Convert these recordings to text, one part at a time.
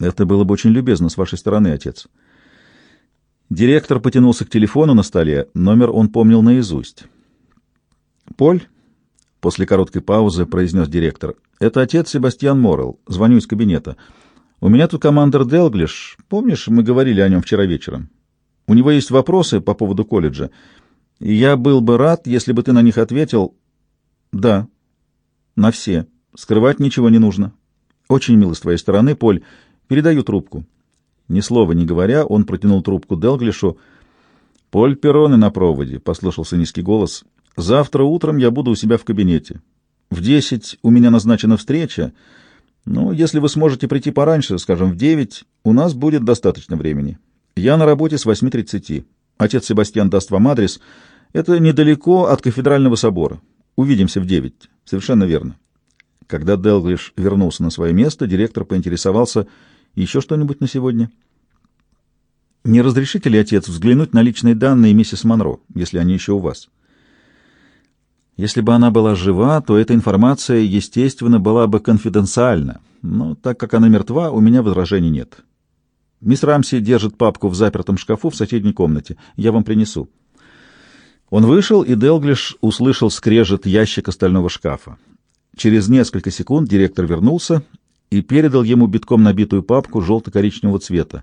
Это было бы очень любезно с вашей стороны, отец. Директор потянулся к телефону на столе, номер он помнил наизусть. «Поль?» — после короткой паузы произнес директор. «Это отец Себастьян Моррелл. Звоню из кабинета. У меня тут командир Делглиш. Помнишь, мы говорили о нем вчера вечером? У него есть вопросы по поводу колледжа, и я был бы рад, если бы ты на них ответил «да». На все. Скрывать ничего не нужно. Очень мило с твоей стороны, Поль. Передаю трубку». Ни слова не говоря, он протянул трубку Делглишу. «Поль Перроне на проводе», — послышался низкий голос. «Завтра утром я буду у себя в кабинете. В десять у меня назначена встреча. Но если вы сможете прийти пораньше, скажем, в девять, у нас будет достаточно времени. Я на работе с восьми тридцати. Отец Себастьян даст вам адрес. Это недалеко от кафедрального собора. Увидимся в девять. Совершенно верно». Когда Делглиш вернулся на свое место, директор поинтересовался, еще что-нибудь на сегодня? Не разрешите ли, отец, взглянуть на личные данные миссис Монро, если они еще у вас? Если бы она была жива, то эта информация, естественно, была бы конфиденциальна, но так как она мертва, у меня возражений нет. Мисс Рамси держит папку в запертом шкафу в соседней комнате. Я вам принесу. Он вышел, и Делглиш услышал скрежет ящика стального шкафа. Через несколько секунд директор вернулся и передал ему битком набитую папку желто-коричневого цвета.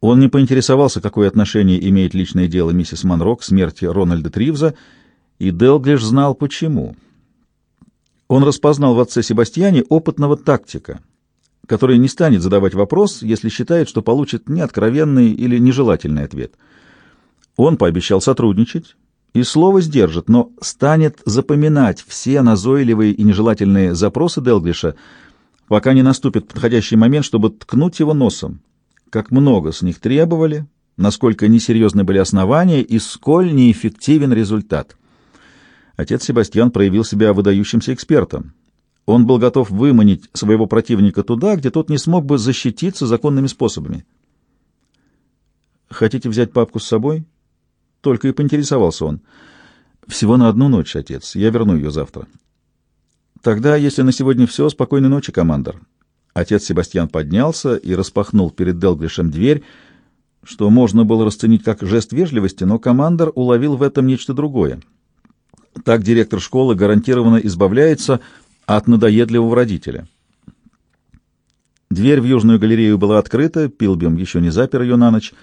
Он не поинтересовался, какое отношение имеет личное дело миссис Монро к смерти Рональда Тривза, и Делглиш знал почему. Он распознал в отце Себастьяне опытного тактика, который не станет задавать вопрос, если считает, что получит неоткровенный или нежелательный ответ. Он пообещал сотрудничать, и слово сдержит, но станет запоминать все назойливые и нежелательные запросы Делглиша, пока не наступит подходящий момент, чтобы ткнуть его носом. Как много с них требовали, насколько несерьезны были основания и сколь неэффективен результат. Отец Себастьян проявил себя выдающимся экспертом. Он был готов выманить своего противника туда, где тот не смог бы защититься законными способами. «Хотите взять папку с собой?» Только и поинтересовался он. Всего на одну ночь, отец. Я верну ее завтра. Тогда, если на сегодня все, спокойной ночи, командор. Отец Себастьян поднялся и распахнул перед Делглишем дверь, что можно было расценить как жест вежливости, но командор уловил в этом нечто другое. Так директор школы гарантированно избавляется от надоедливого родителя. Дверь в южную галерею была открыта, Пилбим еще не запер ее на ночь.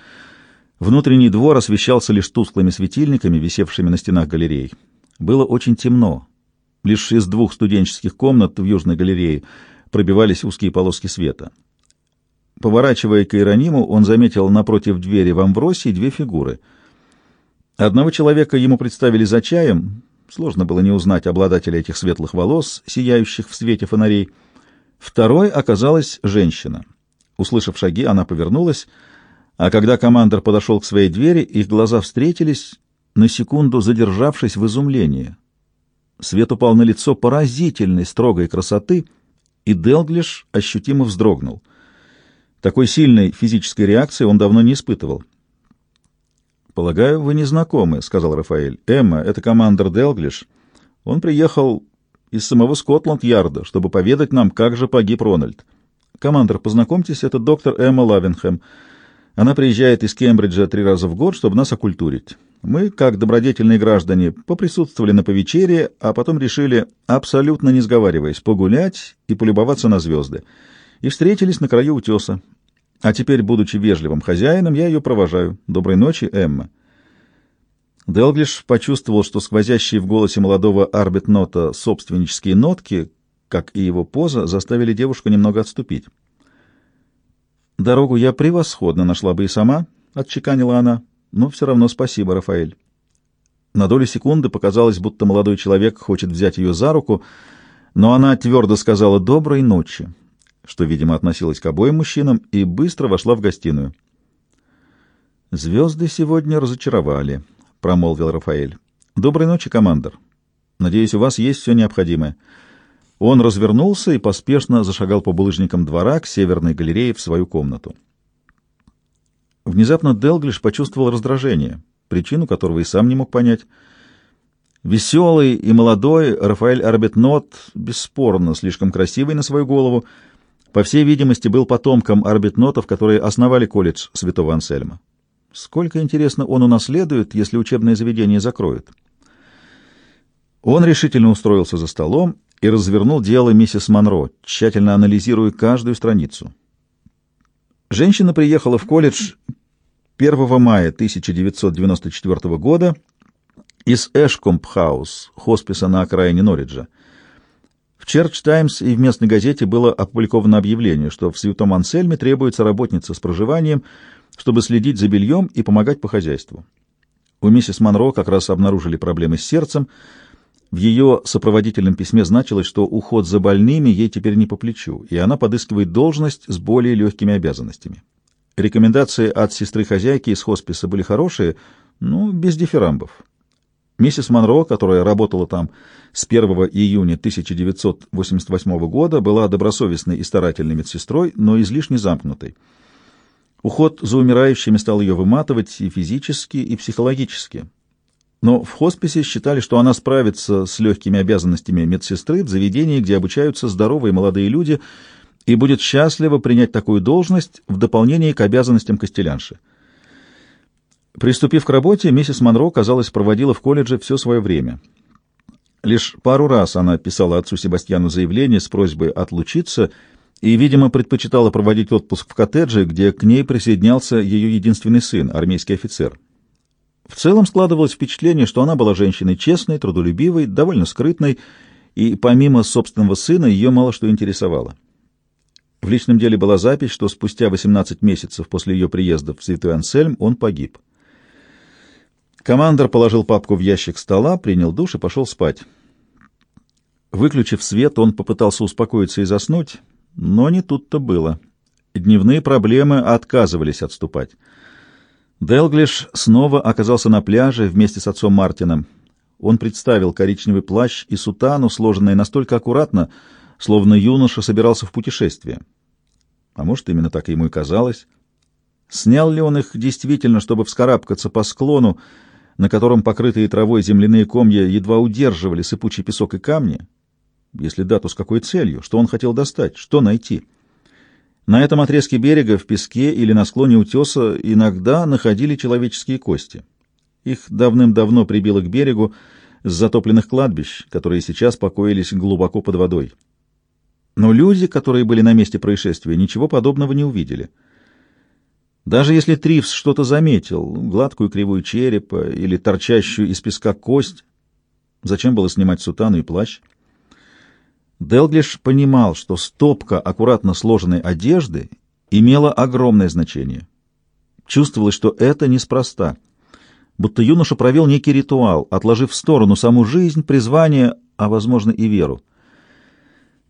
Внутренний двор освещался лишь тусклыми светильниками, висевшими на стенах галерей. Было очень темно. Лишь из двух студенческих комнат в Южной галерее пробивались узкие полоски света. Поворачивая к Иерониму, он заметил напротив двери в Амвросии две фигуры. Одного человека ему представили за чаем, сложно было не узнать обладателя этих светлых волос, сияющих в свете фонарей. Второй оказалась женщина. Услышав шаги, она повернулась — а когда командор подошел к своей двери, их глаза встретились, на секунду задержавшись в изумлении. Свет упал на лицо поразительной, строгой красоты, и Делглиш ощутимо вздрогнул. Такой сильной физической реакции он давно не испытывал. «Полагаю, вы не знакомы», — сказал Рафаэль. «Эмма, это командор Делглиш. Он приехал из самого Скотланд-Ярда, чтобы поведать нам, как же погиб Рональд. Командор, познакомьтесь, это доктор Эмма Лавенхэм». Она приезжает из Кембриджа три раза в год, чтобы нас окультурить. Мы, как добродетельные граждане, поприсутствовали на повечерии, а потом решили, абсолютно не сговариваясь, погулять и полюбоваться на звезды. И встретились на краю утеса. А теперь, будучи вежливым хозяином, я ее провожаю. Доброй ночи, Эмма. Делглиш почувствовал, что сквозящие в голосе молодого Арбитнота собственнические нотки, как и его поза, заставили девушку немного отступить. Дорогу я превосходно нашла бы и сама, — отчеканила она, — но все равно спасибо, Рафаэль. На долю секунды показалось, будто молодой человек хочет взять ее за руку, но она твердо сказала «доброй ночи», что, видимо, относилось к обоим мужчинам, и быстро вошла в гостиную. «Звезды сегодня разочаровали», — промолвил Рафаэль. «Доброй ночи, командор. Надеюсь, у вас есть все необходимое». Он развернулся и поспешно зашагал по булыжникам двора к северной галерее в свою комнату. Внезапно Делглиш почувствовал раздражение, причину которого и сам не мог понять. Веселый и молодой Рафаэль Арбетнот, бесспорно слишком красивый на свою голову, по всей видимости, был потомком арбитнотов, которые основали колледж святого Ансельма. Сколько, интересно, он унаследует, если учебное заведение закроют? Он решительно устроился за столом и развернул дело миссис Монро, тщательно анализируя каждую страницу. Женщина приехала в колледж 1 мая 1994 года из Эшкомп-хаус, хосписа на окраине Норриджа. В Черч Таймс и в местной газете было опубликовано объявление, что в Святом Ансельме требуется работница с проживанием, чтобы следить за бельем и помогать по хозяйству. У миссис Монро как раз обнаружили проблемы с сердцем. В ее сопроводительном письме значилось, что уход за больными ей теперь не по плечу, и она подыскивает должность с более легкими обязанностями. Рекомендации от сестры-хозяйки из хосписа были хорошие, но без дифирамбов. Миссис Монро, которая работала там с 1 июня 1988 года, была добросовестной и старательной медсестрой, но излишне замкнутой. Уход за умирающими стал ее выматывать и физически, и психологически. Но в хосписе считали, что она справится с легкими обязанностями медсестры в заведении, где обучаются здоровые молодые люди, и будет счастлива принять такую должность в дополнение к обязанностям костелянши. Приступив к работе, миссис Монро, казалось, проводила в колледже все свое время. Лишь пару раз она писала отцу Себастьяну заявление с просьбой отлучиться и, видимо, предпочитала проводить отпуск в коттедже, где к ней присоединялся ее единственный сын, армейский офицер. В целом складывалось впечатление, что она была женщиной честной, трудолюбивой, довольно скрытной, и помимо собственного сына ее мало что интересовало. В личном деле была запись, что спустя 18 месяцев после ее приезда в Святой Ансельм он погиб. Командор положил папку в ящик стола, принял душ и пошел спать. Выключив свет, он попытался успокоиться и заснуть, но не тут-то было. Дневные проблемы отказывались отступать. Делглиш снова оказался на пляже вместе с отцом Мартином. Он представил коричневый плащ и сутану, сложенные настолько аккуратно, словно юноша собирался в путешествие. А может, именно так ему и казалось. Снял ли он их действительно, чтобы вскарабкаться по склону, на котором покрытые травой земляные комья едва удерживали сыпучий песок и камни? Если да, то с какой целью? Что он хотел достать? Что найти? На этом отрезке берега, в песке или на склоне утеса иногда находили человеческие кости. Их давным-давно прибило к берегу с затопленных кладбищ, которые сейчас покоились глубоко под водой. Но люди, которые были на месте происшествия, ничего подобного не увидели — даже если Тривс что-то заметил, гладкую кривую черепа или торчащую из песка кость, зачем было снимать сутану и плащ? Делглиш понимал, что стопка аккуратно сложенной одежды имела огромное значение. Чувствовалось, что это неспроста, будто юноша провел некий ритуал, отложив в сторону саму жизнь, призвание, а, возможно, и веру.